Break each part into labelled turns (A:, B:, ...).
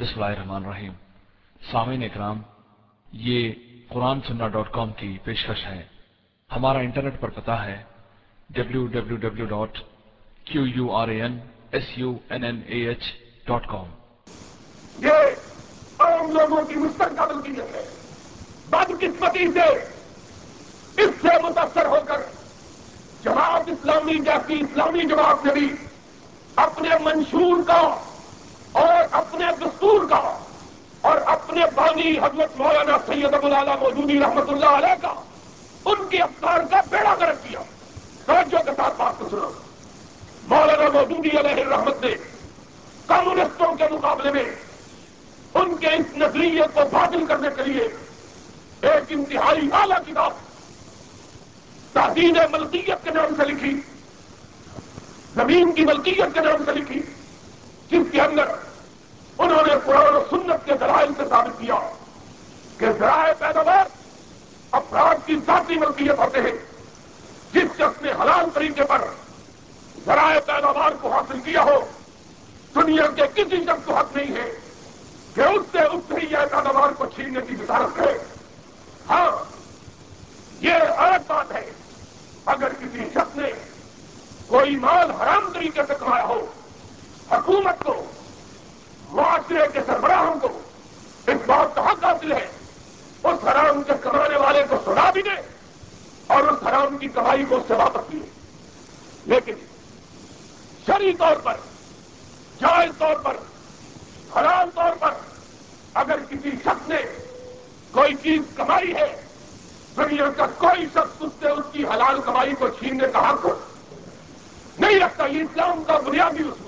A: بسم اللہ الرحمن الرحیم۔ سامعین اکرام، یہ قرآن سننا ڈاٹ کام کی پیشکش ہے۔ ہمارا انٹرنیٹ پر پتا ہے W W W dot Q U R A N S U N N A H dot com
B: یہ عام لوگوں کی مستقبل کی ہے۔ بدقسمتی سے اس سے متاثر ہو کر جماعت اسلامی جیسی اسلامی جماعت نے بھی اپنے منشور کا اور اپنے دستور کا اور اپنے بانی حضرت مولانا سید ابو اللہ مودودی رحمت اللہ علیہ کا ان کی افطار کا بیڑا گرد کیا۔ توجہ کے ساتھ بات کو سنو۔ مولانا مودودی علیہ الرحمت نے کمیونسٹوں کے مقابلے میں ان کے اس نظریے کو باطل کرنے کے لیے ایک انتہائی اعلیٰ کتاب تحدین ملکیت کے نام سے لکھی، زمین کی ملکیت کے نام سے لکھی۔ جس کے اندر انہوں نے قرآن و سنت کے ذرائع سے ثابت کیا کہ ذرائع پیداوار افراد کی ذاتی ملکیت ہوتے ہیں، جس شخص نے حلال طریقے پر ذرائع پیداوار کو حاصل کیا ہو، دنیا کے کسی شخص کو حق نہیں ہے کہ اس سے اس سے یہ پیداوار کو چھیننے کی وزارت ہے ہاں یہ الگ بات ہے۔ اگر کسی شخص نے کوئی مال حرام طریقے سے کمایا ہو حکومت کو، معاشرے کے سربراہوں کو اس بات کا حق حاصل ہے۔ اس حرام کے کمانے والے کو سنا بھی دے اور اس حرام کی کمائی کو اس سے واپس دیے لیکن شری طور پر، جائز طور پر حلال طور پر اگر کسی شخص نے کوئی چیز کمائی ہے، دنیا کا کوئی شخص اس سے اس کی حلال کمائی کو چھیننے کا حق نہیں رکھتا، یہ اسلام کا بنیادی اصول ہے۔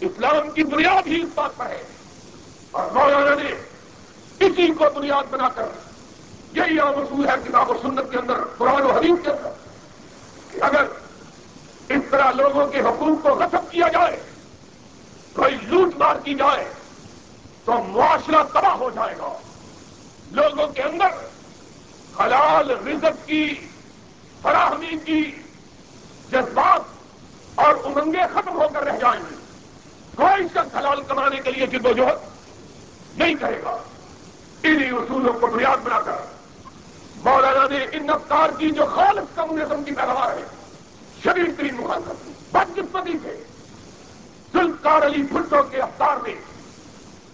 B: اسلام کی بنیاد ہی اس بات پر ہے۔ اور مولانا نے اسی کو بنیاد بنا کر یہی عام اصول ہے کتاب و سنت کے اندر، قرآن و حدیث کے اندر، کہ اگر اس طرح لوگوں کے حقوق کو غصب کیا جائے، کوئی لوٹ مار کی جائے، تو معاشرہ تباہ ہو جائے گا۔ لوگوں کے اندر حلال رزق کی، فراہمی کی جذبات اور امنگیں ختم ہو کر رہ جائیں گے کوئی حلال کمانے کے لیے جد و جہد نہیں کرے گا۔ انہیں اصولوں کو بنیاد بنا کر مولانا نے ان افطار کی جو خالص کمیونزم کی پیداوار ہے شریر ترین مخالفت کی بدقسمتی سے ذوالکار علی بھٹو کے افطار میں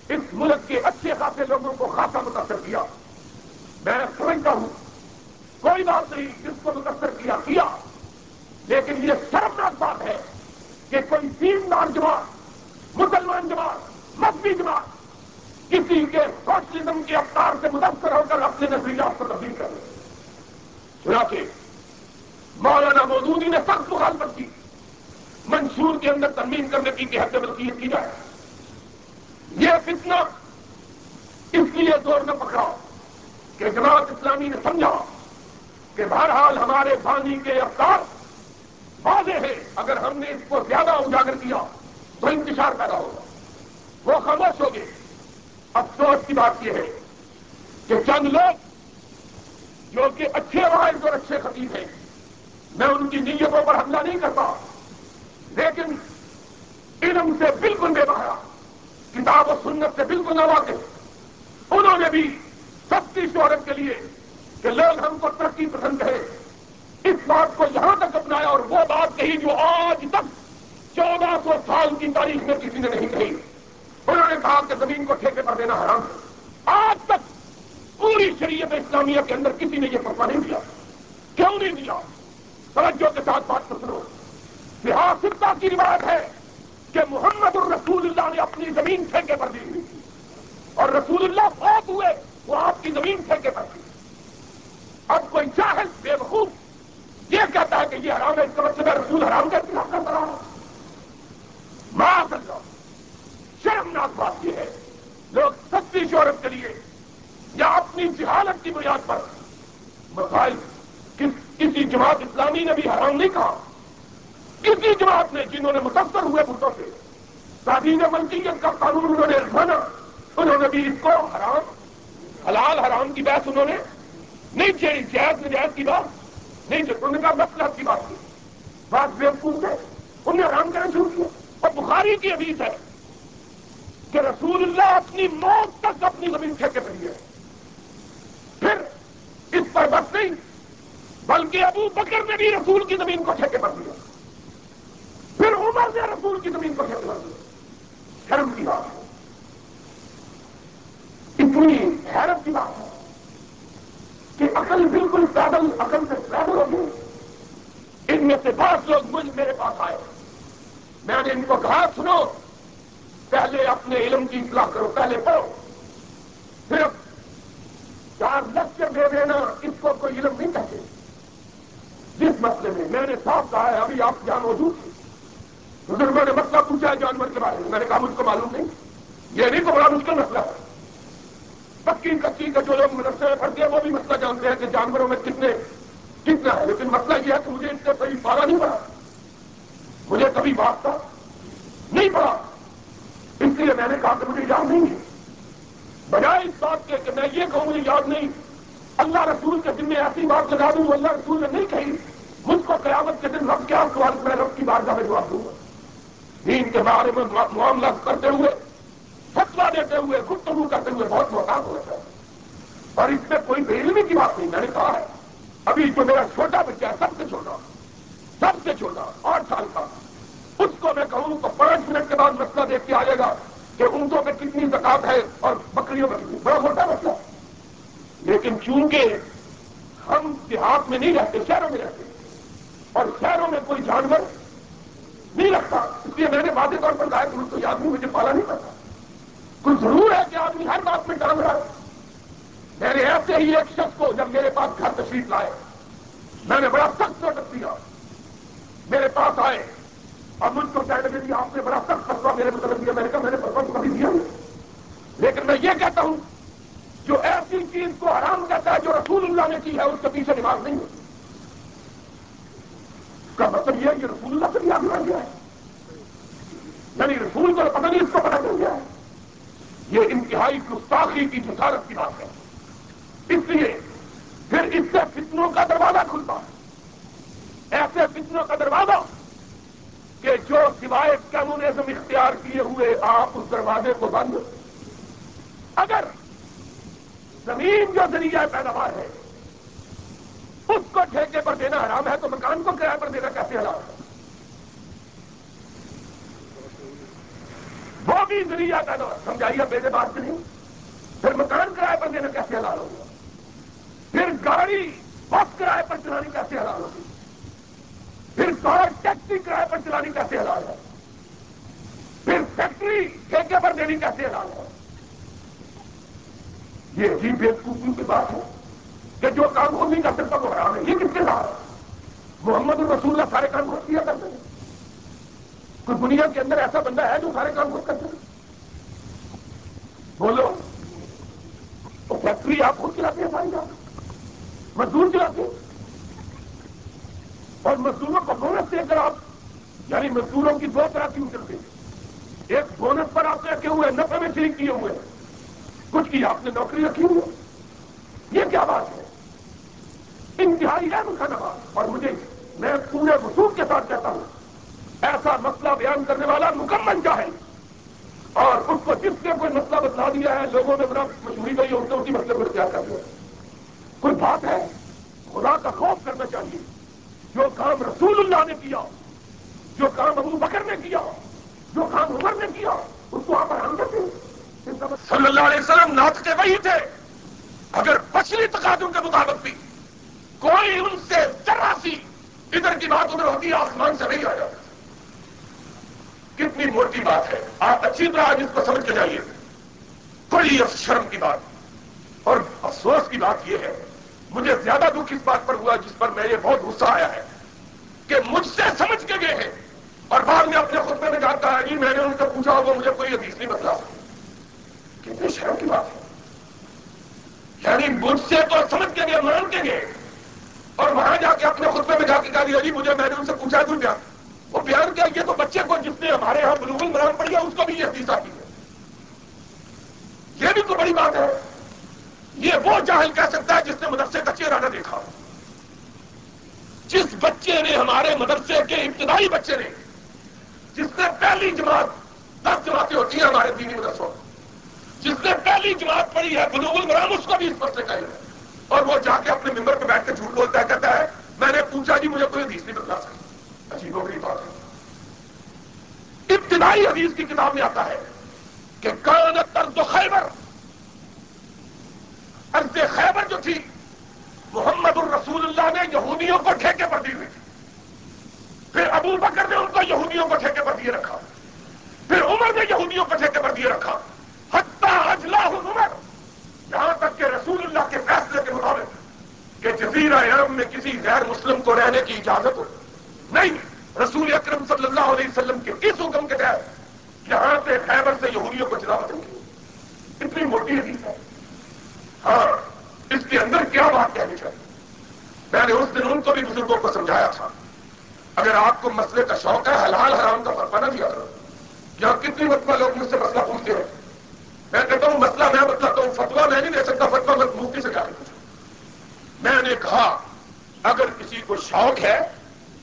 B: اس ملک کے اچھے خاصے لوگوں کو خاصا متاثر کیا۔ میں سمجھتا ہوں، کوئی بات نہیں، جس کو متاثر کیا کیا۔ لیکن یہ شرمناک بات ہے کہ کوئی دیندار جماعت مسلمان جماعت، مذہبی جماعت، کسی کے سوشلزم کے افطار سے متاثر ہو کر اپنے نظریات کو تبدیل کر چنانچہ، مولانا مودودی نے سخت مخالفت کی۔ منشور کے اندر ترمیم کرنے کی حد ملکیت کی جائے۔ یہ فتنہ اس لیے زور نہ پکڑا کہ جماعت اسلامی نے سمجھا کہ بہرحال ہمارے بانی کے افطار واضح ہے اگر ہم نے اس کو زیادہ اجاگر کیا تو انتشار پیدا ہوگا۔ وہ خاموش ہو گئے افسوس کی بات یہ ہے کہ چند لوگ جو کہ اچھے وائز اور اچھے خطیب ہیں، میں ان کی نیتوں پر حملہ نہیں کرتا، لیکن علم سے بالکل بے بہایا کتاب و سنت سے بالکل نہ انہوں نے بھی سختی شہرت کے لیے کہ لوگ ہم کو ترقی پسند ہے اس بات کو یہاں تک اپنایا اور وہ بات کہی جو آج تک چودہ سو سال کی تاریخ میں کسی نے نہیں کہی۔ انہوں نے کہا کہ زمین کو ٹھیکے پر دینا حرام ہے۔ آج تک پوری شریعت اسلامیہ کے اندر کسی نے یہ پروا نہیں دیا۔ کیوں نہیں دیا؟ توجہ کے ساتھ بات کو سنو۔ سیاستہ کی روایت ہے کہ محمد الرسول اللہ نے اپنی زمین ٹھیکے پر دی اور رسول اللہ فوت ہوئے، وہ آپ کی زمین ٹھیکے پر دی اب کوئی جاہل، بے وقوف یہ کہتا ہے کہ یہ حرام ہے، اس کا مطلب ہے رسول حرام کا خلاف کرتا رہا۔ معاذ اللہ شرمناک بات یہ ہے۔ لوگ سچی شہرت کے لیے یا اپنی جہالت کی بنیاد پر مسائل کسی جماعت اسلامی نے بھی حرام نہیں کہا۔ کسی جماعت نے جنہوں نے متاثر ہوئے بھٹوں سے تعدین ملکیت کا قانون انہوں نے مانا انہوں نے بھی اس کو حرام، حلال حرام کی بحث انہوں نے نہیں چاہیے جائز نجائز کی بات، نہیں انہوں نے کہا مسلط کی بات کی۔ بات بے وقوف ہے۔ انہوں نے حرام کرنا شروع کیا۔ اور بخاری کی حدیث ہے کہ رسول اللہ اپنی موت تک اپنی زمین ٹھیکے پہ ہے پھر اس پر بس نہیں، بلکہ ابو بکر نے بھی رسول کی زمین کو ٹھیکے پر دیا پھر عمر نے رسول کی زمین کو ٹھیکے پر دیا شرم کی بات ہے۔ اتنی حیرت کی بات ہے کہ عقل بالکل پیدل عقل سے پیدل ہو ان میں سے بہت لوگ مجھ میرے پاس آئے۔ میں نے ان کو کہا سنو۔ پہلے اپنے علم کی اطلاع کرو، پہلے پڑھو۔ صرف چار لکچر دے دینا، اس کو کوئی علم نہیں کہتے۔ جس مسئلے میں میں نے صاف کہا ہے، ابھی آپ جان موجود تھے بزرگوں نے مسئلہ پوچھا ہے جانور کے بارے میں۔ میں نے کہا، مجھ کو معلوم نہیں۔ یہ نہیں تو بڑا مشکل مسئلہ ہے۔ پکی کچی کا جو لوگ مدرسے میں پڑھتے ہیں، وہ بھی مسئلہ جانتے ہیں کہ جانوروں میں کتنے کتنا ہے۔ لیکن مسئلہ یہ ہے کہ مجھے اس سے کبھی پارا نہیں پڑا۔ مجھے کبھی بات نہیں پڑا اس لیے میں نے کہا کہ مجھے یاد نہیں ہے۔ بجائے اس بات کے کہ میں یہ کہوں، مجھے یاد نہیں۔ اللہ رسول کے دن میں ایسی بات لگا دوں اللہ رسول نے نہیں کہی۔ مجھ کو قیامت کے دن رب کیا سوال میں رب کی بات کا میں جواب دوں گا۔ دین کے بارے میں معاملہ کرتے ہوئے فتوا دیتے ہوئے، گفتگو کرتے ہوئے بہت محتاط ہوتا ہے اور اس میں کوئی بےلمی کی بات نہیں، میں نے کہا ہے۔ ابھی جو میرا چھوٹا بچہ ہے، سب سے چھوٹا۔ سب سے چھوٹا آٹھ سال کا۔ اس کو میں کہوں تو پانچ منٹ کے بعد مسئلہ دیکھ کے آئے گا کہ اونٹوں میں کتنی زکات ہے اور بکریوں میں کتنی بڑا موٹا مسئلہ۔ لیکن چونکہ ہم دیہات میں نہیں رہتے، شہروں میں رہتے، اور شہروں میں کوئی جانور نہیں رکھتا، اس لیے میں نے واضح طور پر کہا کہ اس کو مجھے پالا نہیں کرتا کچھ ضرور ہے کہ آدمی ہر بات میں ٹانگ رہا ہے۔ میں نے ایسے ہی ایک شخص کو جب میرے پاس گھر تشریف لائے، میں نے بڑا سخت نوٹس دیا۔ میرے پاس آئے اور مجھ کو کہنے لگے آپ نے بڑا سخت فتوا میرے مطلب دیا، میں نے کہا میں نے فتوا کبھی دیا نہیں۔ لیکن میں یہ کہتا ہوں، جو ایسی چیز کو حرام کہتا ہے جو رسول اللہ نے کی ہے، اس کے پیچھے نماز نہیں ہے اس کا مطلب یہ ہے کہ رسول اللہ سے بھی آگے گیا ہے۔ یعنی رسول کو پتہ نہیں، اس کو پتہ چل گیا ہے۔ یہ انتہائی گستاخی کی جسارت کی بات ہے۔ اس لیے پھر اس سے فتنوں کا دروازہ کھلتا۔ ہے ایسے فتنوں کا دروازہ کہ جو سوائے کمیونزم اختیار کیے ہوئے آپ اس دروازے کو بند اگر زمین جو ذریعہ پیداوار ہے، اس کو ٹھیکے پر دینا حرام ہے تو مکان کو کرایہ پر دینا کیسے حرام ہے؟ وہ بھی ذریعہ پیداوار، سمجھائیے میرے بات سے نہیں، پھر مکان کرایہ پر دینا کیسے حلال ہوگا؟ پھر گاڑی بس کرایہ پر چلانی کیسے حلال ہوگی پھر کار ٹیکسی کرایہ پر چلانی کیسے حلال ہے؟ پھر فیکٹری ٹھیکے پر دینی کیسے حلال ہے؟ یہ عجیب بےکوفی کی بات ہے کہ جو کام وہ نہیں کر سکتا وہ حرام ہے۔ یہ کس کے ساتھ؟ محمد الرسول اللہ سارے کام خود کیا کرتے ہیں؟ کوئی دنیا کے اندر ایسا بندہ ہے جو سارے کام خود کرتے ہیں بولو، تو فیکٹری آپ خود چلاتے ہیں ساری کام مزدور چلاتے ہیں؟ اور مزدوروں کو بونس دے کر آپ یعنی مزدوروں کی دو طرح کی کرتے ہیں ایک بونس پر آپ رکھے ہوئے نفے میں شریک کیے ہوئے۔ ہیں کچھ کی آپ نے نوکری رکھی ہوئی یہ کیا بات ہے؟ انتہائی ہے کھانا بات اور مجھے میں پورے وصول کے ساتھ کہتا ہوں۔ ایسا مسئلہ بیان کرنے والا مکمل چاہے اور اس کو جس نے کوئی مسئلہ بتلا دیا ہے، لوگوں نے بڑا مشہوری گئی اور اسی مسئلے کو اختیار کر دیا۔ کوئی بات ہے؟ خدا کا خوف کرنا چاہیے۔ جو کام رسول اللہ نے کیا، جو کام ابو بکر نے کیا، جو کام عمر نے کیا، اس کو آپ آرام کرتے صلی اللہ علیہ وسلم ناط کے وہی تھے۔ اگر پچھلی تقاضوں کے مطابق بھی کوئی ان سے ذرا سی ادھر کی بات ادھر ہوتی آسمان سے نہیں آ کتنی موٹی بات ہے۔ آپ اچھی طرح آج اس کو سمجھ کے جائیے۔ بڑی شرم کی بات اور افسوس کی بات یہ ہے مجھے زیادہ دکھ اس بات پر ہوا جس پر میں یہ بہت غصہ آیا ہے کہ مجھ سے سمجھ کے گئے ہیں اور بعد میں اپنے خطبے میں جاتا ہے جی میں نے ان سے پوچھا وہ مجھے کوئی حدیث نہیں بتلا کتنی شرم کی بات ہے۔ یعنی مجھ سے تو سمجھ کے گئے، مان کے گئے۔ اور وہاں جا کے اپنے خطبے میں جا کے کہا دیا جی مجھے، میں نے ان سے پوچھا تو بیان وہ بیان کیا، یہ تو بچے کو جس نے ہمارے یہاں بلوگل مرام پڑ گیا اس کو بھی یہ حدیث آتی ہے۔ یہ بھی تو بڑی بات ہے۔ یہ وہ جاہل کہہ سکتا ہے جس نے مدرسے کا چہرہ نہ دیکھا جس بچے نے ہمارے مدرسے کے ابتدائی بچے نے، جس نے پہلی جماعت، دس جماعتیں ہوتی ہیں ہمارے دینی مدرسوں جس نے پہلی جماعت پڑھی ہے، بلوغ المرام، اس کو بھی اس مسئلے کا علم اور وہ جا کے اپنے ممبر پہ بیٹھ کے جھوٹ بولتا ہے، کہتا ہے، میں نے پوچھا جی مجھے کوئی حدیث نہیں بتلا سکتی عجیب ہو گئی بات ہے۔ ابتدائی حدیث کی کتاب میں آتا ہے کہ کانت طرز خیبر ارض خیبر جو تھی، محمد الرسول اللہ نے یہودیوں کو ٹھیکے پر دی ہوئی تھی پھر ابو بکر نے ان کو یہودیوں کو ٹھیکے پر دیے رکھا۔ پھر عمر نے یہودیوں کو ٹھیکے پر دیے رکھا۔ حتہ اجلا عمر۔ یہاں تک کہ رسول اللہ کے فیصلے کے مطابق کہ جزیرہ عرب میں کسی غیر مسلم کو رہنے کی اجازت ہو نہیں۔ رسول اکرم صلی اللہ علیہ وسلم کے اس حکم کے تحت یہاں سے خیبر سے یہودیوں کو چلا کی اتنی موٹی حدیث ہے۔ ہاں اس کے اندر کیا بات کہنی چاہیے؟ میں نے اس دن ان کو بھی بزرگوں کو سمجھایا تھا۔ اگر آپ کو مسئلے کا شوق ہے، حلال حرام کا فرق نہ دیا کرو یہاں کتنی مرتبہ لوگ مجھ سے مسئلہ پوچھتے ہیں؟ میں کہتا ہوں، مسئلہ میں بتلاتا ہوں فتوا میں نہیں دے سکتا فتوا میں مفتی سے جا کے پوچھوں۔ میں نے کہا، اگر کسی کو شوق ہے،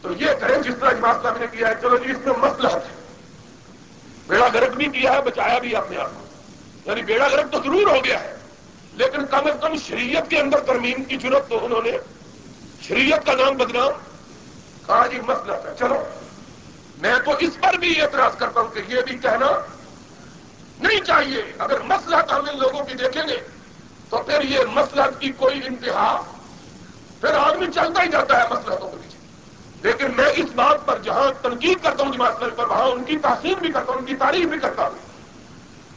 B: تو یہ کریں جس طرح جماعت صاحب نے کیا ہے۔ چلو جی اس میں مسئلہ ہے۔ بیڑا گرک بھی کیا ہے، بچایا بھی اپنے آپ کو۔ یعنی بیڑا گرک تو ضرور ہو گیا ہے۔ لیکن کم از کم شریعت کے اندر ترمیم کی ضرورت تو انہوں نے شریعت کا نام بدنام کہا جی مسئلہ ہے، چلو۔ میں تو اس پر بھی اعتراض کرتا ہوں کہ یہ بھی کہنا نہیں چاہیے۔ اگر مسئلہ ہم ان لوگوں کی دیکھیں گے تو پھر یہ مسئلہ کی کوئی انتہا پھر آدمی چلتا ہی جاتا ہے مسئلہ تو پیچھے لیکن میں اس بات پر جہاں تنقید کرتا ہوں جماعت پر، وہاں ان کی تحسین بھی کرتا ہوں، ان کی تعریف بھی کرتا ہوں۔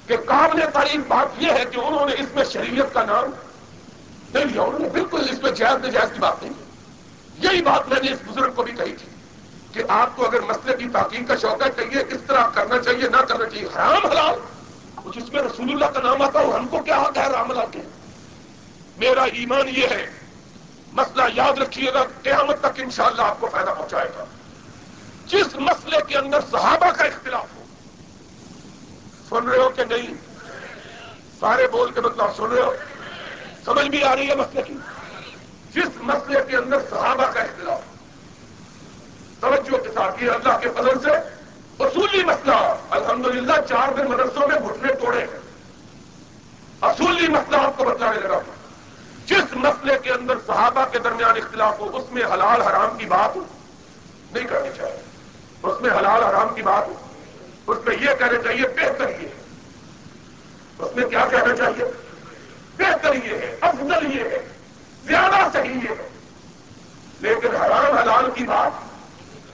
B: کہ قابل تعریف بات یہ ہے کہ انہوں نے اس میں شریعت کا نام نہیں لیا، انہوں نے بالکل اس میں جائز نجائز کی بات نہیں یہی بات میں نے اس بزرگ کو بھی کہی تھی کہ آپ کو اگر مسئلے کی تحقیق کا شوق ہے کہ کس طرح کرنا چاہیے، نہ کرنا چاہیے، حرام، حلال۔ کچھ اس میں رسول اللہ کا نام آتا ہو ہم کو کیا حق ہے؟ حرام، حلال کے میرا ایمان یہ ہے، مسئلہ یاد رکھیے گا، قیامت تک انشاءاللہ آپ کو فائدہ پہنچائے گا۔ جس مسئلے کے اندر صحابہ کا اختلاف سن رہے ہو کہ نہیں؟ سارے بول کے مطلب سن رہے ہو؟ سمجھ بھی آ رہی ہے مسئلے کی؟ جس مسئلے کے اندر صحابہ کا اختلاف، توجہ کے ساتھ یہ اللہ کے فضل سے اصولی مسئلہ، الحمدللہ چار دن مدرسوں میں گھٹنے توڑے ہیں۔ اصولی مسئلہ آپ کو بتلانے لگا۔ جس مسئلے کے اندر صحابہ کے درمیان اختلاف ہو، اس میں حلال حرام کی بات نہیں کرنی چاہیے۔ اس میں حلال حرام کی بات ہو۔ اس میں یہ کہنا چاہیے، بہتر یہ اس میں کیا کہنا چاہیے؟ بہتر یہ ہے، افضل یہ ہے، زیادہ صحیح ہے۔ لیکن حرام حلال کی بات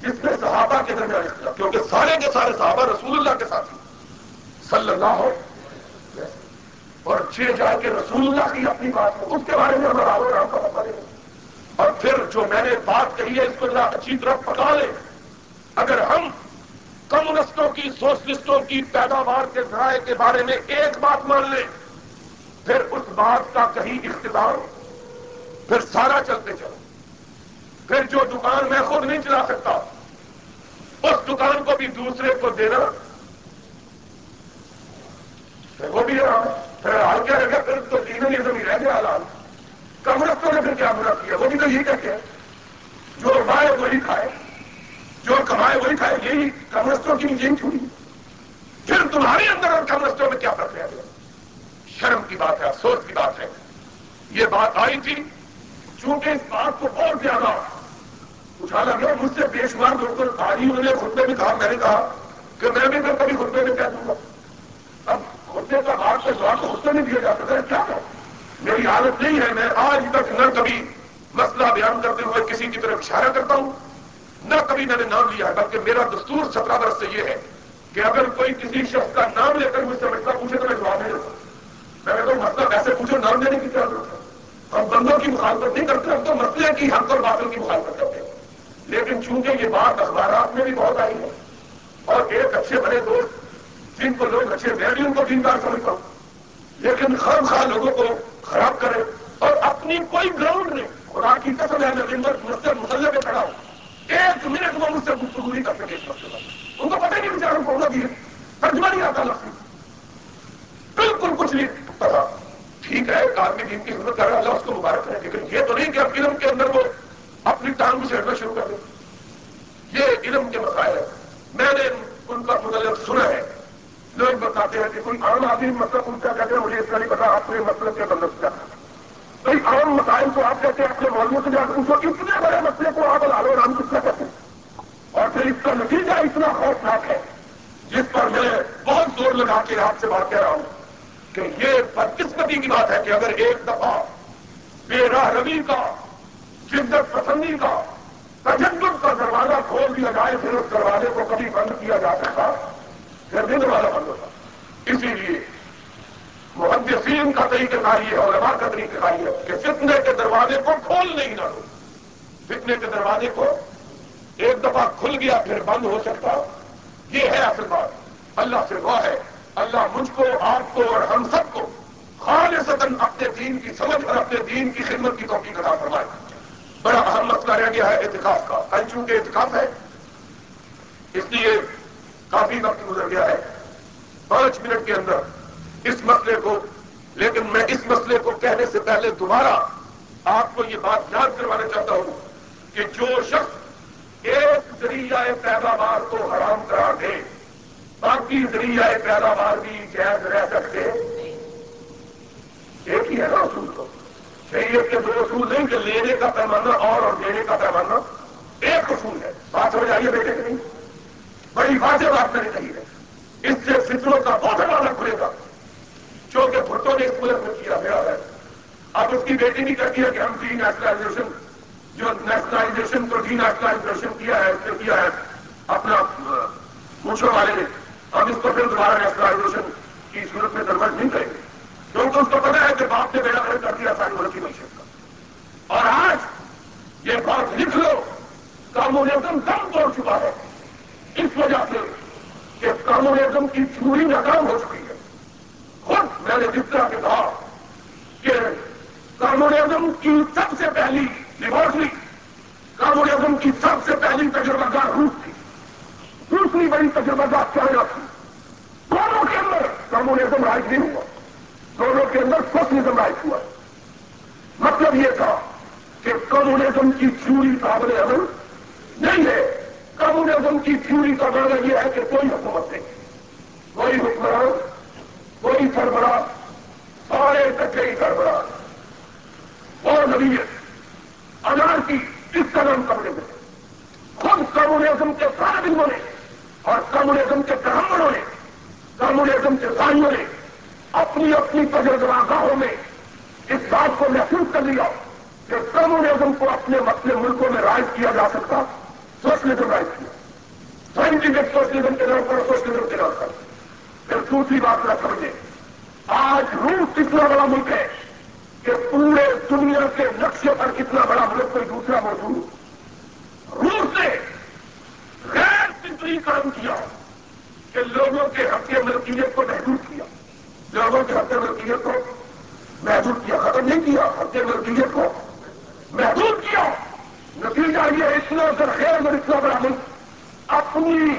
B: جس میں صحابہ کے درمیان اختلاف، کیونکہ سارے کے سارے صحابہ رسول اللہ کے ساتھ صلی اللہ ہو اور چھ جا کے رسول اللہ کی اپنی بات ہو، اس کے بارے میں ہم رام کا اور پھر جو میں نے بات کہی ہے، اس کو ذرا اچھی طرح پکا لیں۔ اگر ہم کمیونسٹوں کی، سوشلسٹوں کی پیداوار کے ذرائع کے بارے میں ایک بات مان لیں۔ پھر اس بات کا کہیں اختتام پھر سارا چلتے چلو۔ پھر جو دکان میں خود نہیں چلا سکتا، اس دکان کو بھی دوسرے کو دینا۔ پھر وہ بھی پھر حال کیا رہ گیا پھر تو تینوں ہی زمین رہ گیا حالات کمرستوں نے پھر کیا برا کیا؟ وہ بھی تو یہی کہتے ہیں۔ جو اگائے وہی کھائے۔ جو کمائے وہی کھائے یہی کمرستوں کی یہی چھوڑی۔ پھر تمہارے اندر اور کمرستوں میں کیا فرق رہ گیا؟ شرم کی بات ہے، افسوس کی بات ہے۔ یہ بات آئی تھی، چونکہ اس بات کو بہت زیادہ اچھالا گیا مجھ سے بے شمار لوگوں انہوں نے خطبے میں کہا، میں نے کہا کہ میں بھی پھر کبھی خطبے میں کہہ دوں گا۔ اب خطبے کا بات سے سوال کو خطبے نہیں دیا جا سکتا کیا میری عادت نہیں ہے، میں آج تک نہ کبھی مسئلہ بیان کرتے ہوئے کسی کی طرف اشارہ کرتا ہوں۔ نہ کبھی میں نے نام لیا ہے، بلکہ میرا دستور سترہ برس سے یہ ہے کہ اگر کوئی کسی شخص کا نام لے کر مجھ سے مسئلہ پوچھے تو میں جواب نہیں دیتا میں نے تو مسئلہ ویسے پوچھو نام لینے کی کیا ضرورت ہے؟ ہم بندوں کی مخالفت نہیں کرتے، ہم تو مسئلے کی حق اور باطل کی مخالفت کرتے ہیں۔ لیکن چونکہ یہ بات اخبارات میں بھی بہت آئی ہے، اور ایک اچھے بڑے دوست جن کو لوگ اچھے میں بھی ان کو دیندار سمجھتا ہوں، لیکن خر خواہ لوگوں کو خراب کرے اور اپنی کوئی گراؤنڈ نہیں، خدا کی قسم ہے میں دن بھر مسئلے پہ کھڑا ہوں۔ ایک منٹ وہ مجھ سے گفتگو نہیں کر سکے۔ ان کو پتہ نہیں بیچاروں کو بھی ہے۔ ترجمہ نہیں آتا لفظ بالکل کچھ نہیں۔ پتا۔ ٹھیک ہے، ایک آدمی دین کی خدمت کر رہا اللہ اس کو مبارک ہے لیکن یہ تو نہیں کہ اب علم کے اندر وہ اپنی ٹانگ سے شروع کر دیں یہ علم کے مسائل ہے میں نے ان کا مطلب سنا ہے۔ لوگ بتاتے ہیں کہ کوئی عام آدمی مطلب پوچھا کہتے ہیں، مجھے اس کا نہیں پتا، آپ نے مطلب کے بندہ کیا کوئی عام مسائل کو آپ کہتے ہیں اپنے مولوی سے جا کر پوچھو اتنے بڑے مسئلے کو آپ لالو رام کس طرح کہتے ہیں؟ اور پھر اس کا نتیجہ اتنا خوفناک ہے، جس پر میں بہت زور لگا کے آپ سے بات کہہ رہا ہوں کہ یہ بدقسمتی کی بات ہے کہ اگر ایک دفعہ بے راہ روی کا، شدت پسندی کا، تجدد کا دروازہ کھول دیا جائے، پھر اس دروازے کو کبھی بند کیا جا سکتا، پھر بھی دروازہ بند ہوتا۔ اسی لیے محدثین کا طریقہ کاری ہے اور کا طریقہ کاری ہے کہ فتنے کے دروازے کو کھول نہیں نہ دو فتنے کے دروازے کو ایک دفعہ کھل گیا پھر بند ہو سکتا۔ یہ ہے اصل بات۔ اللہ سے وہ ہے۔ اللہ مجھ کو، آپ کو اور ہم سب کو خالص اپنے دین کی سمجھ اور اپنے دین کی خدمت کی توقع کرا فرمائے۔ بڑا اہم مسئلہ رہ گیا ہے احتکاف کا۔ کل چونکہ احتکاف ہے، اس لیے کافی وقت گزر گیا ہے۔ پانچ منٹ کے اندر اس مسئلے کو، لیکن میں اس مسئلے کو کہنے سے پہلے دوبارہ آپ کو یہ بات یاد کروانا چاہتا ہوں کہ جو شخص ایک ذریعہ پیداوار کو حرام کرا دے، باقی ذریعہ پیداوار بھی جائز رہ سکتے ایک ہی ہے نا اصول کو شریعت کے دو اصول نہیں کہ لینے کا پیمانہ اور اور دینے کا پیمانہ ایک اصول ہے۔ بات ہو جائیے بیٹے کہ نہیں؟ بڑی واضح بات میں نے کہی ہے۔ اس سے فطروں کا بہت زیادہ کھلے گا۔ جو کہ بھٹو نے اس ملک میں کیا، میرا ہے اب اس کی بیٹی نہیں کہتی ہے کہ ہم ڈی نیشنلائزیشن جو نیشنلائزیشن کو ڈی نیشنلائزیشن کیا ہے اس نے کیا ہے، اپنا مچھو والے نے۔ ہم اس کو پھر دوبارہ نیشنلائزیشن کی صورت میں درمج نہیں کریں گے کیونکہ اس کو پتا ہے کہ باپ نے بیڑا کر دیا ساری ملک کی معیشت کا۔ اور آج یہ بات لکھ لو کامونزم دم توڑ چکا ہے۔ اس وجہ سے کہ کامونزم کی چوری ناکام ہو چکی۔ ہے خود میں نے جس طرح کہا کہ کامونزم کی سب سے پہلی لیبورٹری کامونزم کی سب سے پہلی تجربہ گاہ روس تھی۔ دوسری بڑی تجربہ گاہ چائنا تھی دونوں کے اندر کامونزم رائج نہیں ہوا۔ دونوں کے اندر سوشلزم رائج ہوا۔ مطلب یہ تھا کہ کمونزم کی چوری قابل عمل نہیں ہے۔ کمونزم کی تھیوری کا معنی یہ ہے کہ کوئی حکومت نہیں۔ کوئی حکمران کوئی سربراہ، سارے کچے ہی سربراہ۔ اور نبیت انار کی اس کا نام کمونزم خود کمونزم کے سارے نے اور کمونزم کے برہمنوں نے کمونزم کے سائیوں نے اپنی اپنی تجربہ گاہوں میں اس بات کو محسوس کر لیا کہ کمونزم کو اپنے اپنے ملکوں میں رائج کیا جا سکتا، سوشلزم رائج کیا۔ سائنٹیفک سوشلزم کے نام پر سوشلزم کے نام پر۔ پھر دوسری بات نہ سمجھے آج روس اتنا بڑا ملک ہے کہ پورے دنیا کے نقشے پر کتنا بڑا ملک کوئی دوسرا موجود روس نے غیر فطری کام کیا کہ لوگوں کے حق ملکیت کو محدود کیا۔ لوگوں کے حق ملکیت کو محدود کیا۔ ختم نہیں کیا، حق ملکیت کو محدود کیا۔ نتیجہ یہ اتنا خیر اور اتنا بڑا ملک اپنی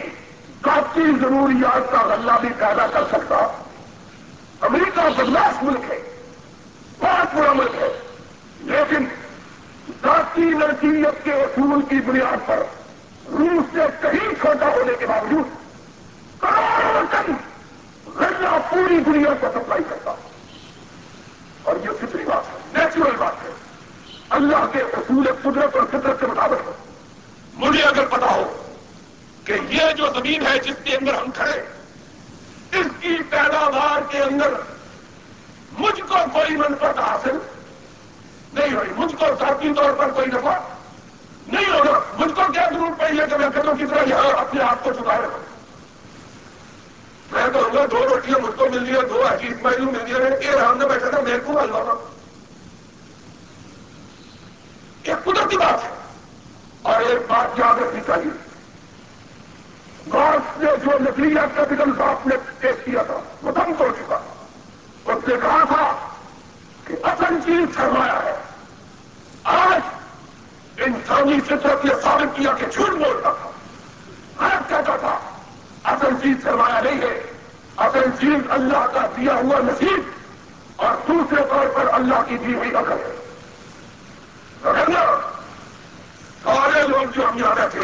B: ذاتی ضروریات کا غلہ بھی پیدا کر سکتا۔ امریکہ بدلاس ملک ہے، بہت بڑا ملک ہے۔ لیکن ذاتی ملکیت کے اصول کی بنیاد پر روس سے کہیں چھوٹا ہونے کے باوجود کروڑوں ٹن غلہ پوری دنیا کو سپلائی کرتا۔ اور یہ فطری بات ہے، نیچرل بات ہے۔ اللہ کے اصول قدرت اور فطرت کے مطابق مجھے اگر پتا ہو کہ یہ جو زمین ہے جس کے اندر ہم کھڑے، اس کی پیداوار کے اندر مجھ کو کوئی منفرد حاصل نہیں ہوئی۔ مجھ کو ذاتی طور پر کوئی نفع نہیں ہوگا مجھ کو کیا ضرورت پڑی ہے کہ میں کدوں کی طرح یہاں اپنے آپ کو چکا رہا میں کہوں گا، دو روٹیاں مجھ کو مل رہی دو حجیز مائلو مل رہی ہے یہ رام نے بیٹھا تھا، میرے کو ہلوانا ایک قدرتی بات ہے۔ اور ایک بات یاد رکھنی چاہیے۔ گاس نے جو نکلیات کا بکن نے پیش کیا تھا وہ دم توڑ چکا اس نے کہا تھا کہ اصل چیز سرمایا ہے۔ آج انسانی فطرت یہ ثابت کیا کہ جھوٹ بولتا تھا۔ غلط کہتا تھا، اصل چیز سرمایا نہیں ہے۔ اصل چیز اللہ کا دیا ہوا نصیب اور دوسرے طور پر اللہ کی دی ہوئی عقل ہے۔ سارے لوگ جو ہم یہاں بیٹھے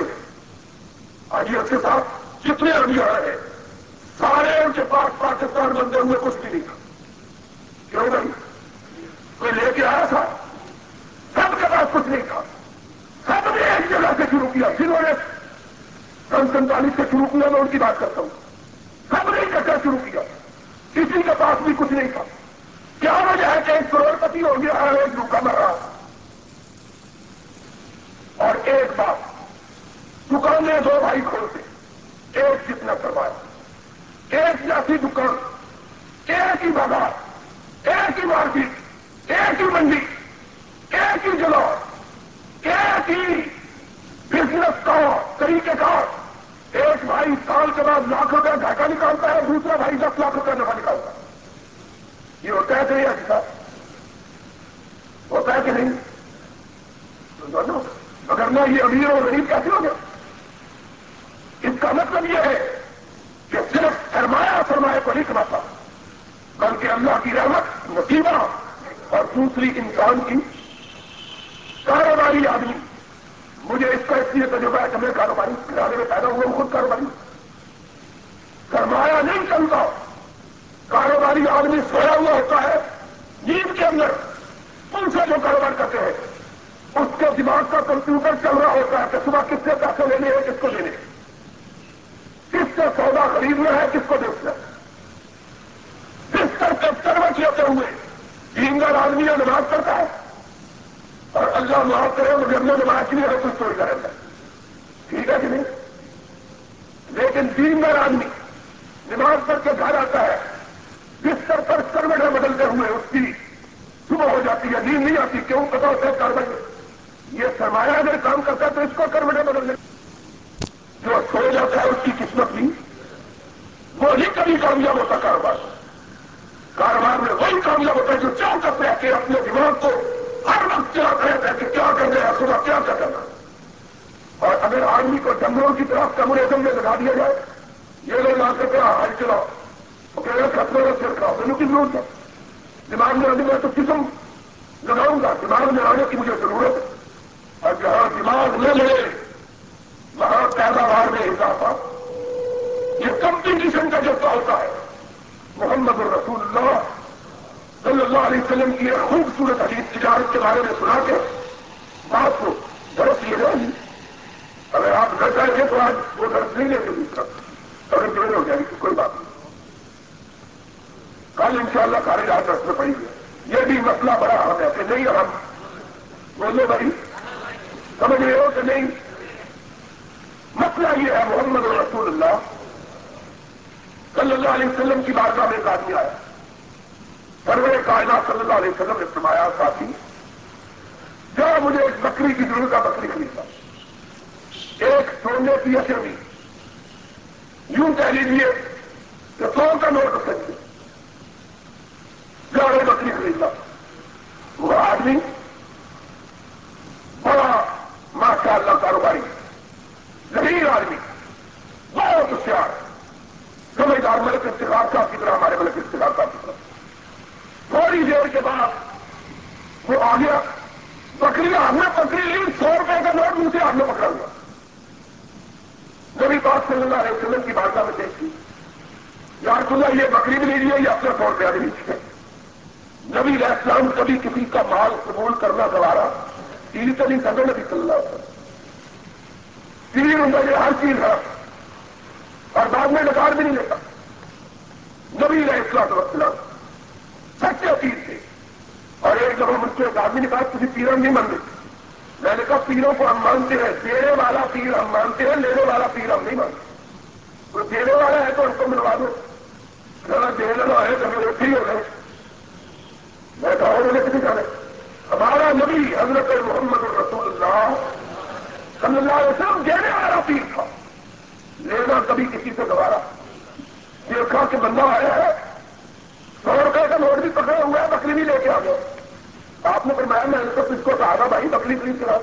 B: آج اس کے ساتھ جتنے ہم یہاں ہیں، سارے ان کے پاس پاکستان بندے ہوئے، کچھ بھی نہیں تھا۔ کیوں نہیں؟ کوئی لے کے آیا تھا؟ سب کے پاس کچھ نہیں تھا۔ سب نے ایک جگہ سے شروع کیا۔ جنہوں نے سن سینتالیس سے شروع کیا، میں ان کی بات کرتا ہوں۔ سب نے اکٹھا شروع کیا۔ کسی کے پاس بھی کچھ نہیں تھا۔ کیا وجہ ہے کہ ایک کروڑ پتی ہو گیا ہے ایک روکا مر رہا اور ایک بات دکانیں دو بھائی کھولتے ایک جتنا کروایا ایک جاتی دکان۔ ایک ہی بازار۔ ایک ہی مارکیٹ۔ ایک ہی منڈی۔ ایک ہی جگہ۔ ایک ہی بزنس کا طریقے کا ایک بھائی سال کے بعد لاکھ روپے گھاٹا نکالتا ہے، دوسرا بھائی دس لاکھ روپے نفع نکالتا ہے۔ یہ ہوتا ہے کہ نہیں اچھا ہوتا ہے کہ نہیں اگر میں یہ امیر اور غریب کیسے ہو گیا اس کا مطلب یہ ہے کہ صرف سرمایہ سرمایہ کو نہیں کماتا بلکہ اللہ کی رحمت، نصیبہ اور دوسری انسان کی کاروباری آدمی۔ مجھے اس کا اس لیے تجربہ ہے کہ میں کاروباری گھرانے میں پیدا ہوا ہوں، خود کاروباری۔ سرمایہ نہیں چلتا، کاروباری آدمی سویا ہوا ہوتا ہے، نیند کے اندر۔ ان سے جو کاروبار کرتے ہیں، اس کے دماغ کا کمپیوٹر چل رہا ہوتا ہے کہ صبح کس سے پیسے لینے ہیں، کس کو لینے کس سے سودا خریدنا ہے، کس کو دیکھنا ہے کس طرح کے سروٹ لیتے ہوئے؟ دیندار آدمی نماز کرتا ہے اور اللہ معاف کرے مجھے اپنے نماز کی ہے کچھ چوری کرے گا ٹھیک ہے کہ نہیں لیکن دیندار آدمی نماز پڑھ کے گھر آتا ہے بستر پر کروٹیں بدلتے ہوئے اس کی صبح ہو جاتی ہے، نیند نہیں آتی، کیوں؟ پتا ہوتا ہے کاربن یہ سرمایہ اگر کام کرتا ہے تو اس کو کروٹیں بدلنے جو سو جاتا ہے اس کی قسمت بھی وہی کبھی کامیاب ہوتا کاروبار۔ کاروبار میں وہی کامیاب ہوتا ہے جو چاہ کرتے ہیں کہ اپنے دماغ کو ہر وقت کیا کہتے ہیں کہ کیا کر رہے صبح کیا کرنا اور اگر آدمی کو جنگلوں کی طرف کمرزم میں لگا دیا جائے، یہ لوگ آ کر کے ہر چلاؤ۔ خطرے میں پھر کھاؤ کی ضرورت ہے دماغ میں آنے میں تو قسم لگاؤں گا۔ دماغ میں آنے کی مجھے ضرورت ہے۔ اور جہاں دماغ نہ ملے وہاں پیداوار میں اضافہ۔ یہ کمپٹیشن کا جذبہ ہوتا ہے، محمد الرسول اللہ صلی اللہ علیہ وسلم کی ایک خوبصورت حدیث تجارت کے بارے میں سنا کے بات کو درس لیے جائیں اگر آپ گھر جائیں گے تو آج وہ درس نہیں لے کے اگر دیر ہو جائے گی، کوئی بات نہیں۔ کل ان شاء اللہ سارے رات میں پڑیں گے۔ یہ بھی مسئلہ بڑا اہم ہے کہ نہیں ہم بولو بھائی، سمجھ رہے ہو کہ نہیں؟ مسئلہ یہ ہے، محمد رسول اللہ صلی اللہ علیہ وسلم کی بارگاہ میں ایک آدمی آیا۔ سرور کائنات صلی اللہ علیہ وسلم نے فرمایا، ساتھی جب مجھے ایک بکری کی ضرورت کا بکری خریدا ایک سونے کی اشرمی یوں کہہ لیجیے کہ سو کا نوٹ سکتے جاڑے بکری خریدا وہ آدمی بڑا ماشاء اللہ کاروباری۔ ذہین آدمی، بہت ہوشیار۔ سمجھدار ملک استخاب صاحب کی طرح، ہمارے ملک استخاب صاحب کی طرح۔ تھوڑی دیر کے بعد وہ آ گیا۔ بکری، ہم نے پکڑی لی، سو روپئے کا نوٹ دوسرے ہاتھ میں پکڑا ہوا۔ نبی پاک صلی اللہ علیہ وسلم کی بارگاہ میں دیکھی یار اللہ، یہ بکری بھی لیجیے یا اپنا سو روپیہ بھی لیجیے نبی علیہ السلام کبھی کسی کا مال قبول کرنا گوارا تین تو نہیں کرنا نبی صلی اللہ علیہ وسلم۔ تین ان کا ہر چیز ہے اور بعد میں نکال بھی نہیں لیتا۔ نبی علیہ السلام وسلم سچے پیر تھے۔ اور ایک جب ہم اس کے ایک آدمی نے کہا کسی پیروں نہیں مانتے۔ میں نے کہا، پیروں کو ہم مانتے ہیں دینے والا پیر ہم مانتے ہیں لینے والا پیر ہم نہیں مانتے۔ دینے والا ہے تو ان کو ملوا دو۔ ذرا دینے والا ہے تو میرے فری ہو گئے میں کہا انہوں نے کسی جانے ہمارا نبی حضرت محمد الرسول اللہ صلی اللہ علیہ وسلم دینے والا پیر تھا لینا کبھی کسی سے گوارا بندہ آیا ہے۔ سو روپئے کا نوٹ بھی پکڑا ہوا ہے، بکری بھی لے کے آ گیا آپ نے فرمایا، میں نے تو اس کو کہا تھا، بھائی، بکری خرید کرا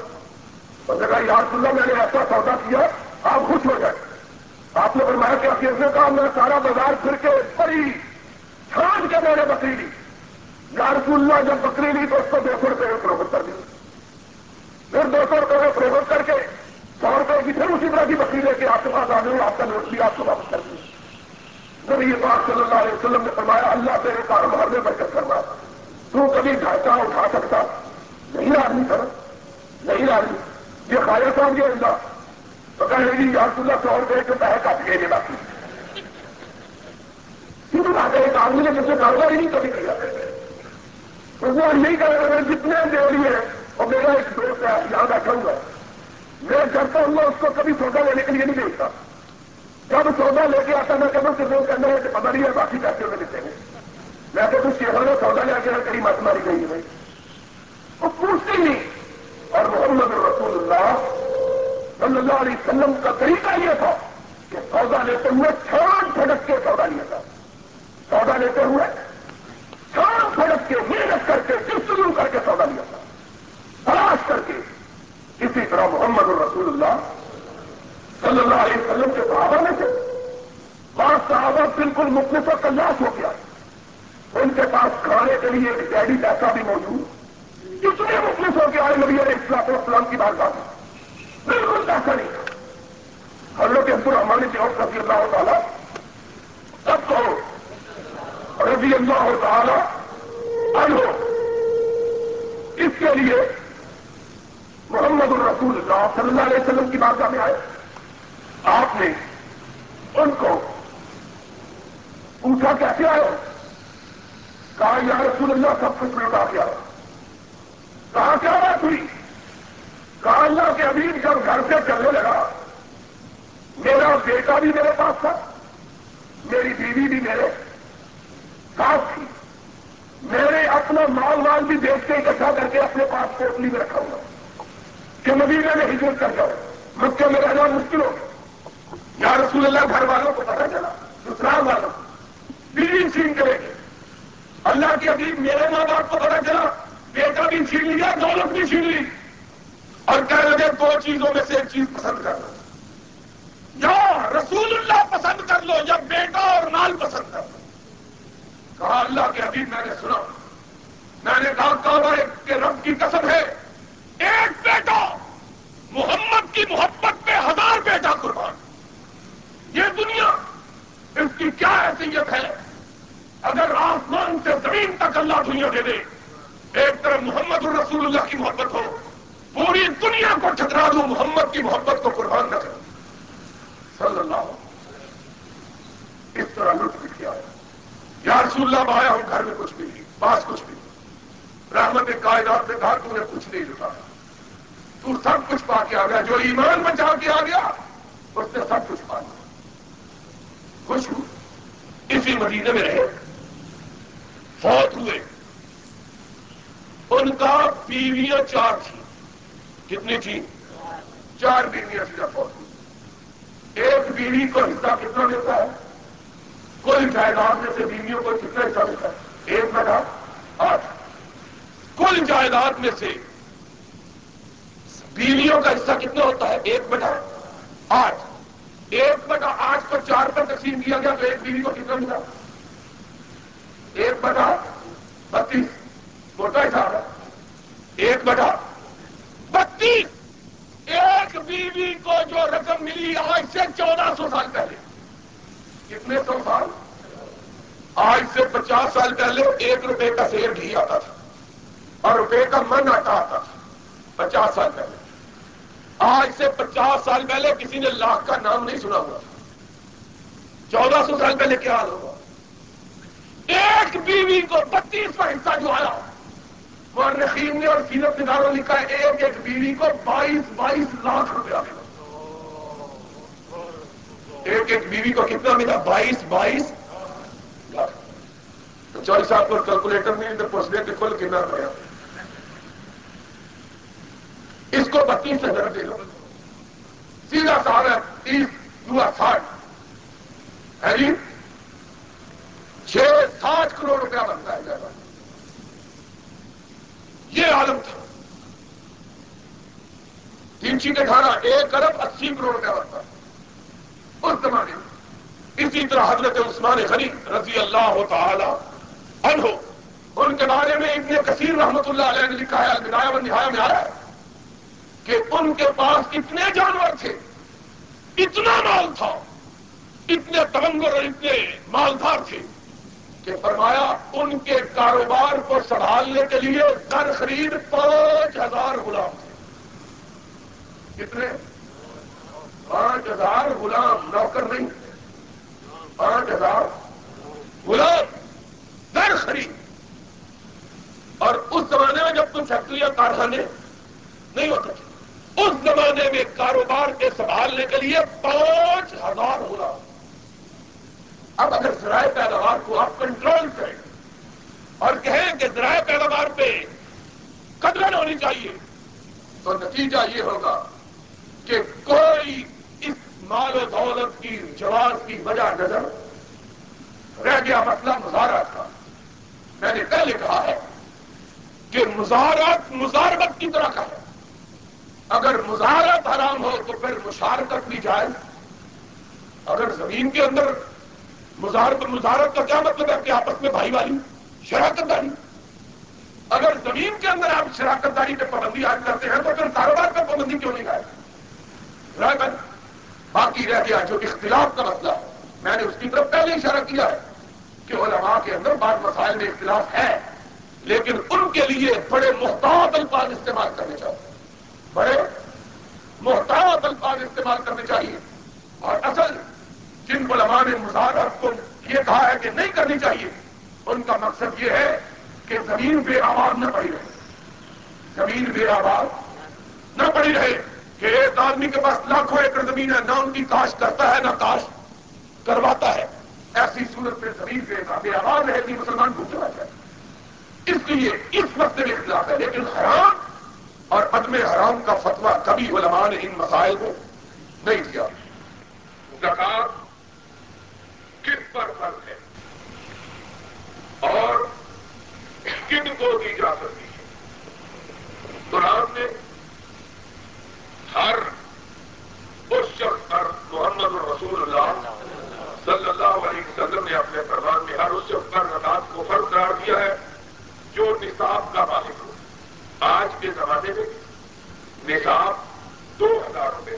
B: بندے کہا یار سن میں نے ایسا سودا کیا، آپ خوش ہو جائے آپ نے فرمایا کہ اکیل نے کہا، میں سارا بازار پھر کے بڑی چھان کے میں نے بکری لی۔ یا رسول اللہ، جب بکری لی تو اس کو دو سو روپئے میں فروخت کر دی پھر دو سو روپئے میں فروخت کر کے سو روپئے کی پھر اسی طرح کی بکری لے کے آپ کے پاس آ گئی آپ کا نوٹ بھی آپ کو واپس کر دیا۔ نبی پاک صلی اللہ علیہ وسلم نے فرمایا، اللہ تیرے کاروبار میں برکت کرنا تو کبھی ڈھانچہ اٹھا سکتا۔ نہیں آدمی سر نہیں آدمی یہ خایا صاحب یہ جی، اللہ تو کہنے لگی یار اللہ سو روپئے کے پیسے کاٹ گئے باقی۔ کیوں بات ہے، ایک آدمی نے مجھ سے کاروبار ہی نہیں کبھی کیا۔ تو وہ نہیں کر رہے جتنے دے لیے اور میرا ایک دوست ہے یہاں بیٹھا ہوا میں ڈرتا ہوں اس کو کبھی سودا لینے کے لیے نہیں دیکھتا جب سودا لے کے آتا میں کہوں کہ وہ کہنا ہے کہ پتا نہیں ہے، باقی پیسے میں دیتے ہیں۔ میں تو کچھ شیخوں نے سودا لے کے کہیں مت ماری گئی ہے۔ بھائی وہ پوچھتی نہیں۔ اور محمد رسول اللہ صلی اللہ علیہ وسلم کا طریقہ یہ تھا کہ سودا لیتے ہوئے چھان پھٹک کے سودا لیا تھا۔ سودا لیتے ہوئے چھان پھٹک کے محنت کر کے، جستجو کر کے سودا لیا تھا۔ تلاش کر کے۔ اسی طرح محمد الرسول اللہ صلی اللہ علیہ وسلم کے صحابہ میں سے بعض صحابہ بالکل مخلص اور کلاش ہو گیا۔ ان کے پاس کھانے کے لیے ایک ڈیڈی پیسہ بھی موجود۔ اتنے مخلص ہو کے آئے نبی علیہ السلام کی بات بات بالکل پیسہ نہیں تھا۔ ہم لوگ عبد الرحمان کی اور رضی اللہ تعالیٰ سب کو رضی اللہ تعالیٰ عنہ۔ اس کے لیے محمد الرسول اللہ صلی اللہ علیہ وسلم کی بات میں آئے۔ آپ نے ان کو پوچھا کیسے آئے کہا، یا رسول اللہ، سب کچھ لوٹا کے آؤ کہا، کیا بات ہوئی؟ کہا، اللہ کے ابھی جب گھر سے چلنے لگا، میرا بیٹا بھی میرے پاس تھا، میری بیوی بھی میرے ساتھ تھی۔ میرے اپنا مال مال بھی دیکھ کے اکٹھا کر کے اپنے پاس پوٹلی میں رکھا ہوا۔ کہ مدینہ میں ہجرت کر جاؤ مکے میں رہنا مشکل ہو یا رسول اللہ، گھر والوں کو پتا چلا، سسرال والوں بیوی چھین کرے گی۔ اللہ کے ابھی میرے ماں باپ کو پتا چلا، بیٹا بھی چھین لیا، دولت بھی چھین لی۔ اور کہہ لگے دو چیزوں میں سے ایک چیز پسند کر لو۔ یا رسول اللہ پسند کر لو، یا بیٹا اور مال پسند کر لو۔ کہا، اللہ کے ابھی میں نے سنا۔ میں نے کہا، کعبہ کے رب کی قسم ہے، ایک بیٹا، محمد کی محبت پہ ہزار بیٹا قربان۔ یہ دنیا اس کی کیا حیثیت ہے؟ اگر آسمان سے زمین تک اللہ دنیا دے دے، ایک طرف محمد الرسول اللہ کی محبت ہو، پوری دنیا کو ٹھکرا دو، محمد کی محبت کو قربان نہ کرو صلی اللہ اس طرح لطف کیا ہے۔ یا رسول اللہ آیا ہم گھر میں کچھ بھی نہیں پاس کچھ بھی نہیں۔ رحمت کائنات نے کہا، تم نے کچھ نہیں لٹایا تو سب کچھ پا کے آ گیا۔ جو ایمان بچا کے آ گیا، اس نے سب کچھ پا لیا۔ خوش اسی مدینے میں رہے۔ فوت ہوئے۔ ان کا بیویاں چار تھی کتنی تھی چار بیویاں سیدھا فوت ہوئی۔ ایک بیوی کو حصہ کتنا ملتا ہے؟ کل جائیداد میں سے بیویوں کو کتنا حصہ ملتا ہے؟ ایک بڑا آٹھ۔ کل جائیداد میں سے بیویوں کا حصہ کتنا ہوتا ہے؟ ایک بٹا آٹھ۔ ایک بٹا آٹھ پر چار پر تقسیم کیا گیا تو ایک بیوی کو کتنا ملا؟ ایک بٹا بتیس، موٹا حساب ہے۔ ایک بٹا بتیس۔ ایک بیوی کو جو رقم ملی آج سے چودہ سو سال پہلے۔ کتنے سو سال؟ آج سے پچاس سال پہلے ایک روپے کا شیر گھی آتا تھا اور روپے کا من آٹا آتا تھا۔ پچاس سال پہلے۔ آج سے پچاس سال پہلے کسی نے لاکھ کا نام نہیں سنا ہوا۔ چودہ سو سال پہلے کیا حال ہوگا؟ ایک بیوی کو بتیس کا حصہ جو آیا۔ اور نے اور سیرت نگاروں لکھا ہے، ایک ایک بیوی کو بائیس بائیس لاکھ روپیہ ملا ایک ایک بیوی کو کتنا ملا؟ بائیس بائیس لاکھ۔ چوری صاحب کو کیلکولیٹر نہیں تو پوچھنے کے کتنا پڑا اس کو بتیس ہزار دے لو سیدھا سال ہے تیس دو ساٹھ۔ ہے جی؟ چھ ساٹھ کروڑ روپیہ بنتا ہے جائے یہ عالم تھا۔ تین چیزیں کھانا ایک ارب اسی کروڑ روپیہ بنتا ہے۔ اس زمانے میں۔ اسی طرح حضرت عثمان غنی رضی اللہ تعالی عنہ، ان کے بارے میں ابن کثیر رحمت اللہ علیہ نے لکھا ہے بدایا و نہایا میں آیا ہے۔ کہ ان کے پاس اتنے جانور تھے، اتنا مال تھا، اتنے تمنگر اور اتنے مالدار تھے کہ فرمایا ان کے کاروبار کو سنبھالنے کے لیے در خرید پانچ ہزار غلام تھے۔ کتنے؟ پانچ ہزار غلام، نوکر نہیں۔ پانچ ہزار غلام در خرید۔ اور اس زمانے میں جب تم فیکٹریاں کارخانے نہیں ہوتے تھے اس زمانے میں کاروبار کے سنبھالنے کے لیے پانچ ہزار غلام اب اگر ذرائع پیداوار کو آپ کنٹرول کریں اور کہیں کہ ذرائع پیداوار پہ قدر ہونی چاہیے، تو نتیجہ یہ ہوگا کہ کوئی اس مال و دولت کی جواز کی وجہ نظر رہ گیا۔ مطلب مسئلہ مظاہرات کا۔ میں نے پہلے کہا ہے کہ مظاہرات مزاربت کی طرح کا ہے۔ اگر مظاہرات حرام ہو تو پھر مشارکت بھی جائے اگر زمین کے اندر مزارت مزارت کا کیا مطلب ہے کہ آپس میں بھائی والی شراکت داری؟ اگر زمین کے اندر آپ شراکت داری پہ پابندی عائد کرتے ہیں تو پھر کاروبار پہ پابندی کیوں نہیں گائے رائے باقی رہ گیا جو اختلاف کا مسئلہ ہے۔ میں نے اس کی طرف پہلے اشارہ کیا ہے کہ علماء کے اندر بعض مسائل میں اختلاف ہے، لیکن ان کے لیے بڑے محتاط الفاظ استعمال کرنے چاہیے۔ بڑے محتاط الفاظ استعمال کرنے چاہیے اور اصل جن علماء نے مظاہرت کو یہ کہا ہے کہ نہیں کرنی چاہیے، ان کا مقصد یہ ہے کہ زمین بے آواز نہ پڑی رہے۔ زمین بے آواز نہ پڑی رہے کہ ایک آدمی کے پاس لاکھوں ایکڑ زمین ہے، نہ ان کی کاشت کرتا ہے، نہ کاشت کرواتا ہے۔ ایسی صورت میں زمین بے آواز رہے گی مسلمان کو چلا جائے۔ اس لیے اس مسئلے میں اختلاف ہے، لیکن حرام اور عدم حرام کا فتویٰ کبھی علماء نے ان مسائل کو نہیں دیا۔ زکات کس پر فرض ہے؟ اور کن کو دی جا سکتی ہے؟ قرآن نے ہر اس شخص پر محمد الرسول اللہ صلی اللہ علیہ وسلم نے اپنے فرمان میں ہر اس شخص پر زکات کو فرض قرار دیا ہے جو نصاب کا مالک ہو۔ آج کے زمانے میں نصاب دو ہزار روپیہ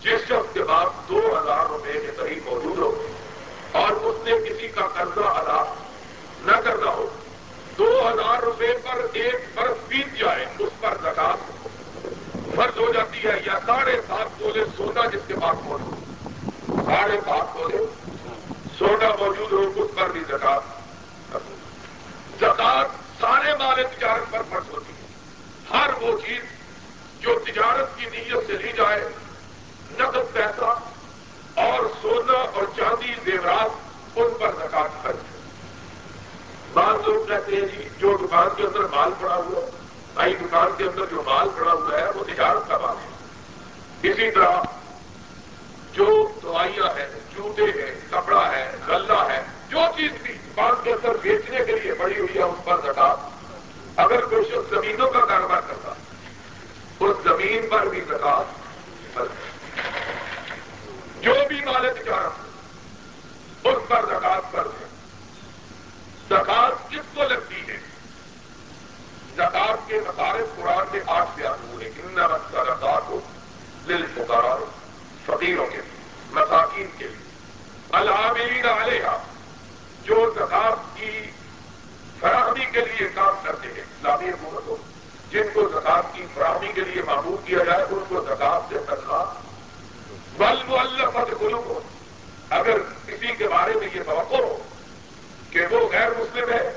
B: جس شخص کے بعد دو ہزار روپے کے قریب موجود ہو اور اس نے کسی کا قرضہ ادا نہ کرنا ہو، دو ہزار روپے پر ایک برف بیت جائے، اس پر زکات فرض ہو جاتی ہے یا ساڑھے سات تولے سونا جس کے پاس موجود ساڑھے سات تولے سونا موجود ہو، اس پر بھی زکات زکات سارے مال تجارت پر فرض ہوتی ہے ہر وہ چیز جو تجارت کی نیت سے لی جائے، نقد، پیسہ اور سونا اور چاندی، زیورات، ان پر زکات خرچ بعض لوگ کہتے ہیں جی جو دکان کے اندر مال پڑا ہوا بھائی، دکان کے اندر جو مال پڑا ہوا ہے، وہ تجارت کا مال ہے۔ اسی طرح جو دوائیاں ہیں، جوتے ہیں، کپڑا ہے، غلہ ہے، جو چیز بھی دکان کے اندر بیچنے کے لیے پڑی ہوئی ہے اس پر زکات اگر کوئی شخص زمینوں کا کاروبار کرتا، اس زمین پر بھی زکات جو بھی مال تجارت اس پر زکات پر ہے زکات کس کو لگتی ہے؟ زکات کے مطابق قرآن کے آٹھ بیان ہوئے۔ ان رقص کا زکات ہو دل پکار فقیروں کے لیے مساکین کے۔ لیے العاملین علیہ جو زکات کی فراہمی کے لیے کام کرتے ہیں اسلامی حکومت ہو، جن کو زکات کی فراہمی کے لیے معمول کیا جائے، ان کو زکات سے تنخواہ، بل اللہ فت کو اگر کسی کے بارے میں یہ توقع ہو کہ وہ غیر مسلم ہے،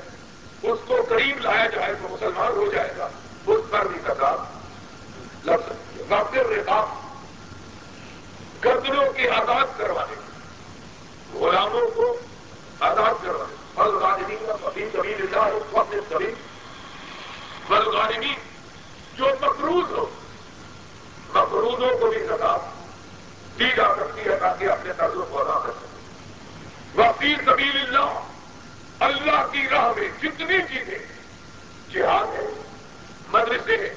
B: اس کو قریب لایا جائے تو مسلمان ہو جائے گا، اس پر بھی سکاب لگ سکتی ہے۔ رقاب گردنوں کے آزاد کروانے غلاموں کو آزاد کروانے فل غالمی کا فقیم کبھی لکھا ہو فخر کبھی فل غالمی جو مقروض ہو، مقروضوں کو بھی سکاب دی جا سکتی ہے تاکہ اپنے تعلق کو ادا کر سکے۔ وقتی سبیل اللہ اللہ کی راہ میں جتنی چیزیں، جہاد ہے مدرسے ہیں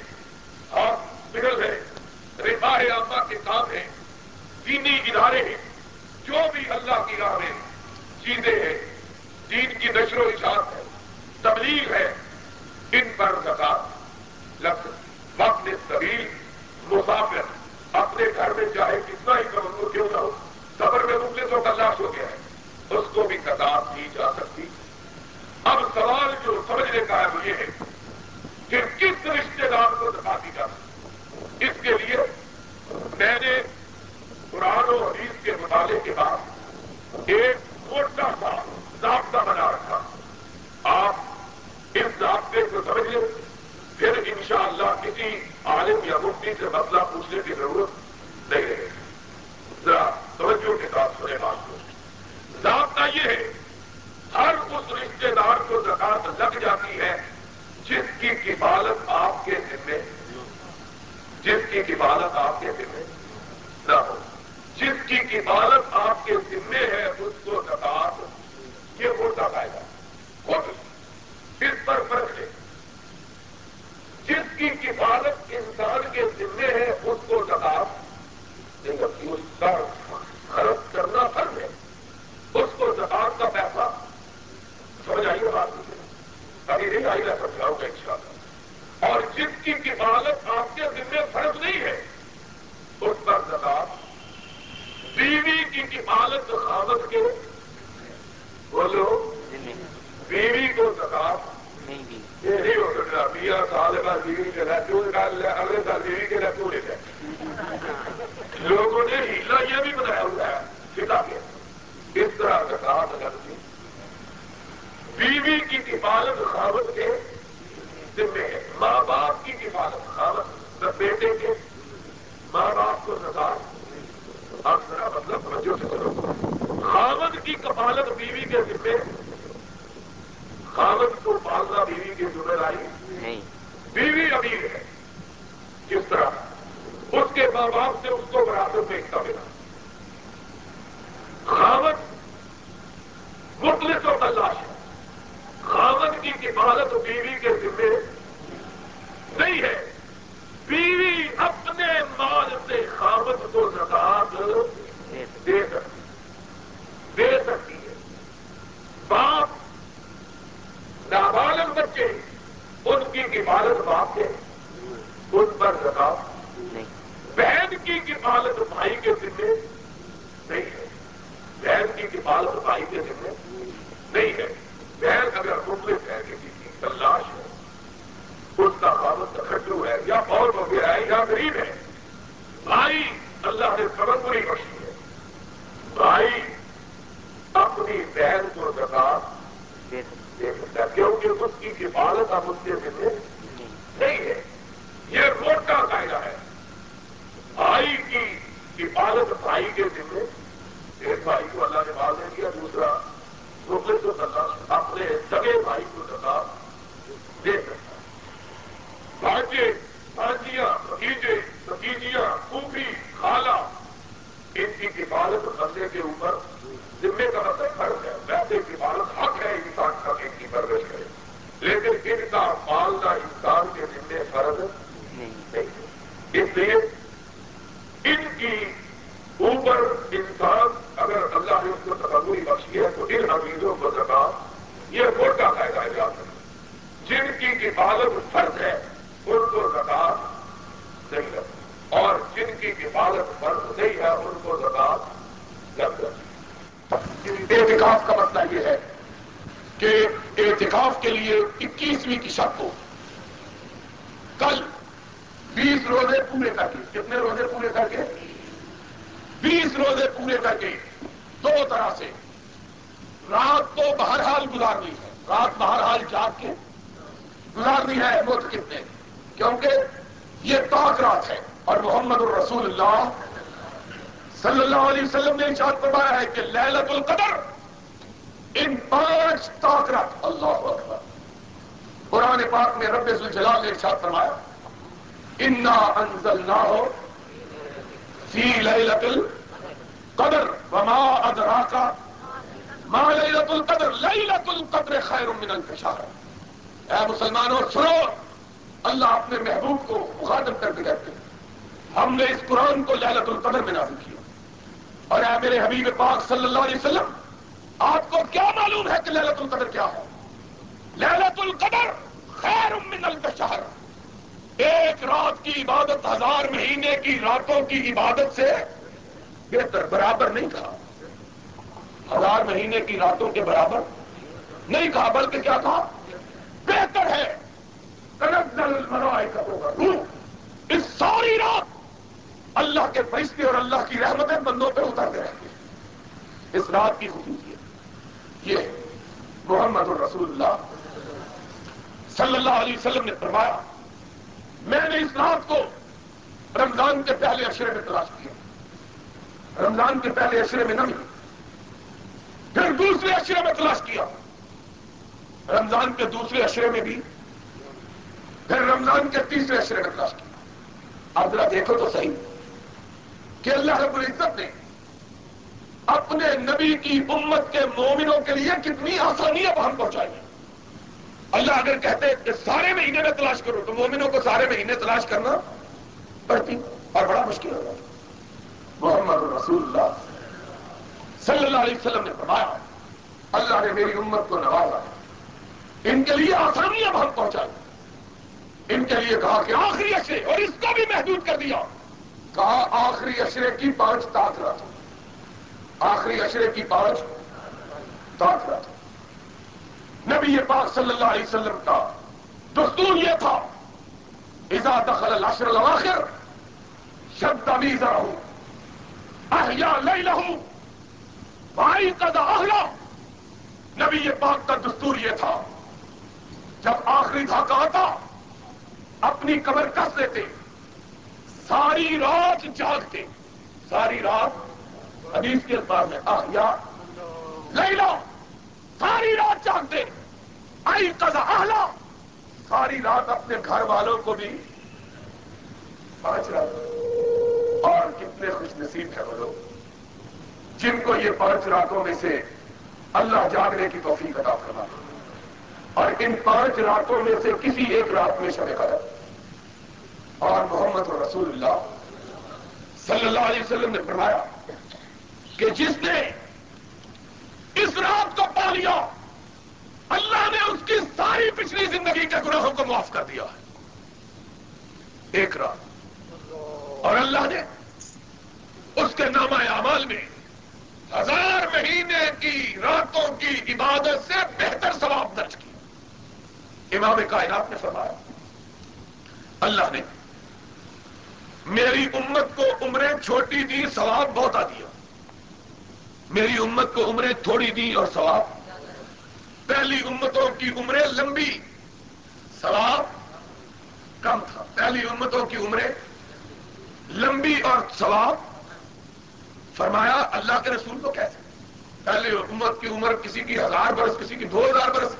B: ہاسپٹل ہے رفاہ عامہ کے کام ہیں، دینی ادارے ہیں، جو بھی اللہ کی راہ میں چیزیں ہیں۔ دین کی نشر و اشاعت ہے، تبلیغ ہے۔ ان پر زکات لفظ وقت طویل مسافر۔ اپنے گھر میں چاہے کتنا ہی کمزور کیوں نہ ہو سفر میں رکنے تو تلاش ہو گیا ہے۔ اس کو بھی کتاب دی جا سکتی۔ اب سوال جو سمجھنے کا ہے وہ یہ ہے کہ کس رشتے دار کو دکھا دی جا اس کے لیے میں نے قرآن و حدیث کے مطالعے کے بعد ایک موٹا سا ضابطہ بنا رکھا۔ آپ اس ضابطے کو سمجھ پھر انشاءاللہ کسی عالم یا مفتی سے مسئلہ پوچھنے کی ضرورت نہیں رہے ذرا توجہ کے ساتھ سنے بات کو۔ ضابطہ یہ ہے، ہر اس رشتے دار کو زکات لگ جاتی ہے جس کی کفالت آپ کے ذمے جس کی کفالت آپ کے ذمے نہ ہو جس کی کفالت آپ کے ذمے ہے، اس کو یہ ہوتا پائے گا خود اس پر فرق ہے۔ جس کی کفالت انسان کے ذمے ہے، اس کو زکات اس کا خرچ کرنا فرض ہے۔ اس کو زکات کا پیسہ سمجھ آئیے بات۔ ابھی نہیں آئی میں سمجھاؤں گا ان اور جس کی کفالت آپ کے ذمے فرض نہیں ہے، اس پر زکات بیوی کی کفالت خامت کے بولو بیوی کو زکات یہ نہیں ہو سکتا سال بیوی کے رہتے نکال لے؟ اگلے سال بیوی کے رہتے لے؟ جائے لوگوں نے ہیلا یہ بھی بتایا ہوا ہے کے اس طرح زکات اگر تھی بیوی کی کفالت خامت کے ذمے ہے۔ ماں باپ کی کفالت خامت بیٹے کے۔ ماں باپ کو زکات اب ذرا مطلب توجہ سے کرو خامد کی کفالت بیوی کے ذمے خامد کو پالنا بیوی کے ذمہ لائی بیوی امیر ہے۔ کس طرح؟ اس کے ماں باپ سے اس کو برابر میں حصہ ملا خامد مخلص و تلاش ہے۔ خامد کی کفالت بیوی کے ذمے نہیں ہے۔ بیوی اپنے مال سے خامد کو زکات دے سکتی دے سکتی ہے باپ نابالغ بچے ان کی کفالت باپ کے ان پر زکات بہن کی کفالت بھائی کے ذمے نہیں ہے۔ بہن کی کفالت بھائی کے ذمے نہیں ہے۔ بہن اگر مفلس ہے کسی کی تلاش ہے اس کا خامد کھٹو ہے یا اور گیا ہے یا غریب ہے بھائی اللہ نے سبق پوری بخشی ہے۔ بھائی اپنی بہن کو زکات دے سکتا ہے کیونکہ اس کی کفالت اب اس کے ذمہ نہیں ہے۔ یہ موٹا قاعدہ ہے۔ بھائی کی کفالت بھائی کے ذمہ ایک بھائی کو اللہ نے باز دے دیا، دوسرا دوسرے کو سزا، اپنے سگے بھائی کو سزا دے سکتا بھاجے بھاجیاں بھتیجے، بھتیجیاں کوفی خالہ، ان کی کفالت بندے کے اوپر ذمے کا مطلب فرض ہے۔ ویسے کفالت حق ہے انسان کا ان لیکن ان کا پالنا انسان کے ذمے فرض نہیں۔ اس لیے ان کی اوپر انسان اگر اللہ نے اس کو تبدیلی بخشی ہے، تو ان حمیدوں کو زکا، یہ ووٹ کا فائدہ ہے۔ جن کی کفالت فرض ہے، ان کو زکات نہیں لگتی اور جن کی کفالت فرض نہیں ہے، ان کو زکات لگ جاتی احتکاف کا مطلب یہ ہے کہ احتکاف کے لیے اکیسویں کی شرط ہو کل بیس روزے پورے کر کے، کتنے روزے پورے کر کے؟ بیس روزے پورے کر کے دو طرح سے رات تو بہرحال گزارنی ہے۔ رات بہرحال جاگ کے گزارنی ہے مت کتنے کیونکہ یہ پاک رات ہے۔ اور محمد الرسول اللہ صلی اللہ علیہ وسلم نے ارشاد فرمایا ہے کہ للت القدر ان پانچ طاقرات اللہ اکبر۔ قرآن پاک میں رب الجلال نے ارشاد فرمایا، انا انزل نہ ہو فی لیلت القدر وما ادراکا ما لیلت القدر لیلت القدر خیر من الفشار اے مسلمانوں، سنو، اللہ اپنے محبوب کو مخاطب کر کے کہتے ہیں، ہم نے اس قرآن کو لہلت القدر میں نازل کیا۔ اور اے میرے حبیب پاک صلی اللہ علیہ وسلم آپ کو کیا معلوم ہے کہ للت القدر کیا ہے؟ للت القدر خیر من البشہر ایک رات کی عبادت ہزار مہینے کی راتوں کی عبادت سے بہتر، برابر نہیں کہا۔ ہزار مہینے کی راتوں کے برابر نہیں کہا، بلکہ کیا کہا؟ بہتر ہے۔ ہوگا روح۔ اس ساری رات اللہ کے فیصلے اور اللہ کی رحمتیں بندوں پہ اتر رہتی ہیں۔ اس رات کی خصوصیت یہ محمد الرسول اللہ صلی اللہ علیہ وسلم نے فرمایا، میں نے اس رات کو رمضان کے پہلے اشرے میں تلاش کیا رمضان کے پہلے اشرے میں نہیں پھر دوسرے اشرے میں تلاش کیا۔ رمضان کے دوسرے اشرے میں بھی، پھر رمضان کے تیسرے اشرے میں تلاش کیا۔ آپ ذرا دیکھو تو صحیح، کہ اللہ رب العزت نے اپنے نبی کی امت کے مومنوں کے لیے کتنی آسانیاں وہاں پہنچائی اللہ اگر کہتے کہ سارے مہینے میں تلاش کرو، تو مومنوں کو سارے مہینے تلاش کرنا پڑتی اور بڑا مشکل ہوگا محمد رسول اللہ صلی اللہ علیہ وسلم نے فرمایا، اللہ نے میری امت کو نوازا۔ ان کے لیے آسانیاں بہت پہنچائی۔ ان کے لیے کہا کہ آخری اشرے اور اس کو بھی محدود کر دیا۔ کہا، آخری اشرے کی پانچ تاثرات آخری اشرے کی پانچ تاثرات نبی پاک صلی اللہ علیہ وسلم کا دستور یہ تھا، اذا دخل العشر الاواخر شب تمیز رہو احیا لئی لہو بھائی قدا اہلا نبی پاک کا دستور یہ تھا، جب آخری دھاکہ آتا، اپنی کمر کس لیتے، ساری رات جاگتے، ساری رات حدیث کے الفاظ میں احیا لئی ساری رات جاگتے، آئی قضا اہلا ساری رات اپنے گھر والوں کو بھی پانچ رات۔ اور کتنے خوش نصیب ہے وہ لوگ۔ جن کو یہ پانچ راتوں میں سے اللہ جاگنے کی توفیق عطا کرنا اور ان پانچ راتوں میں سے کسی ایک رات میں شب قدر۔ اور محمد رسول اللہ صلی اللہ علیہ وسلم نے فرمایا کہ جس نے اس رات کو پا لیا، اللہ نے اس کی ساری پچھلی زندگی کے گناہوں کو معاف کر دیا ہے۔ ایک رات۔ اور اللہ نے اس کے نامہ اعمال میں ہزار مہینے کی راتوں کی عبادت سے بہتر ثواب درج کی امام کائنات نے فرمایا، اللہ نے میری امت کو عمریں چھوٹی دی، ثواب بہت آ دیا۔ میری امت کو عمریں تھوڑی دی اور ثواب۔ پہلی امتوں کی عمریں لمبی، ثواب کم تھا۔ پہلی امتوں کی عمریں لمبی اور ثواب۔ فرمایا، اللہ کے رسول کو کیسے پہلی امت کی عمر کسی کی ہزار برس، کسی کی دو ہزار برس۔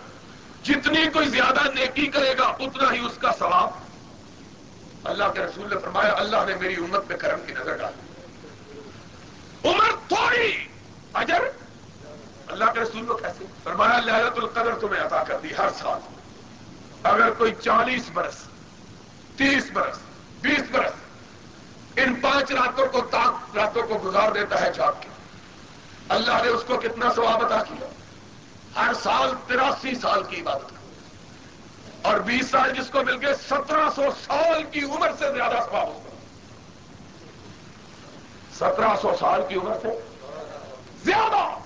B: جتنی کوئی زیادہ نیکی کرے گا، اتنا ہی اس کا ثواب۔ اللہ کے رسول نے فرمایا، اللہ نے میری امت پہ کرم کی نظر ڈالی۔ عمر تھوڑی اجر؟ اللہ کے رسول کو کیسے؟ فرمایا لہرت القدر تمہیں عطا کر دی ہر سال۔ اگر کوئی چالیس برس، تیس برس، بیس برس ان پانچ راتوں کو تاک راتوں کو گزار دیتا ہے جاگ کے، اللہ نے اس کو کتنا ثواب عطا کیا؟ ہر سال تراسی سال کی عبادت اور بیس سال جس کو مل گئے، سترہ سو سال کی عمر سے زیادہ ثواب ہوگا سترہ سو سال کی عمر سے زیادہ۔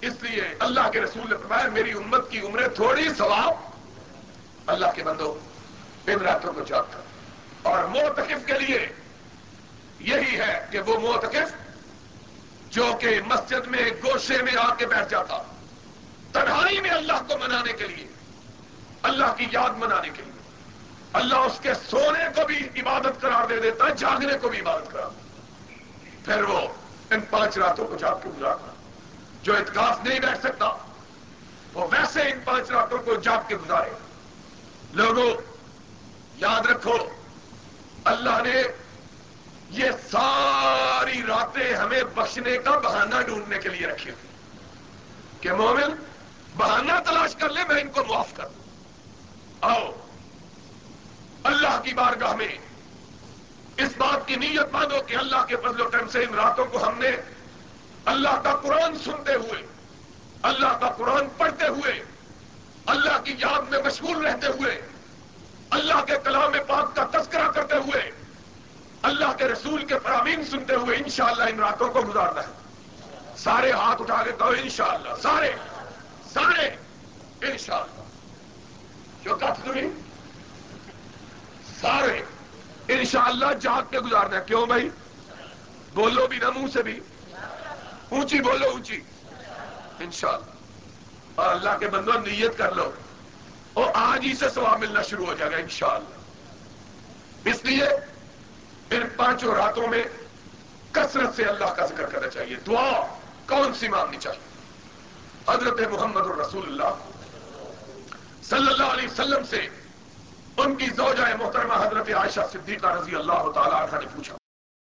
B: اس لیے اللہ کے رسول نے فرمایا، میری امت کی عمریں تھوڑی ثواب۔ اللہ کے بندو ان راتوں کو جاگتا اور موتقف کے لیے یہی ہے کہ وہ موتقف جو کہ مسجد میں گوشے میں آ کے بیٹھ جاتا، تنہائی میں اللہ کو منانے کے لیے، اللہ کی یاد منانے کے لیے۔ اللہ اس کے سونے کو بھی عبادت قرار دے دیتا، جاگنے کو بھی عبادت قرار پھر وہ ان پانچ راتوں کو جاگ کے گزارتا جو اتکاف نہیں بیٹھ سکتا، وہ ویسے ان پانچ راتوں کو جاگ کے گزارے۔ لوگوں، یاد رکھو، اللہ نے یہ ساری راتیں ہمیں بخشنے کا بہانہ ڈھونڈنے کے لیے رکھی ہوئی کہ مومن، بہانہ تلاش کر لے، میں ان کو معاف کر دوں۔ آؤ، اللہ کی بارگاہ میں اس بات کی نیت مانو کہ اللہ کے فضل و کرم سے ان راتوں کو ہم نے اللہ کا قرآن سنتے ہوئے، اللہ کا قرآن پڑھتے ہوئے، اللہ کی یاد میں مشغول رہتے ہوئے، اللہ کے کلام پاک کا تذکرہ کرتے ہوئے، اللہ کے رسول کے فرامین سنتے ہوئے انشاءاللہ ان راتوں کو گزارنا ہے۔ سارے ہاتھ اٹھا کے کہو انشاءاللہ، سارے سارے، انشاءاللہ۔ جو کت سنی سارے۔ انشاءاللہ جاگ کے گزارنا ہے کیوں بھائی؟ بولو بھی نہ، منہ سے بھی۔ اونچی بولو، اونچی۔ انشاءاللہ۔ اور اللہ کے بندوں، نیت کر لو۔ اور آج ہی سے سواب ملنا شروع ہو جائے گا، انشاءاللہ۔ اس لیے ان پانچوں راتوں میں کثرت سے اللہ کا ذکر کرنا چاہیے۔ دعا کون سی مانگنی چاہیے؟ حضرت محمد الرسول اللہ صلی اللہ علیہ وسلم سے ان کی زوجہ محترمہ حضرت عائشہ صدیقہ رضی اللہ تعالی عنہ نے پوچھا۔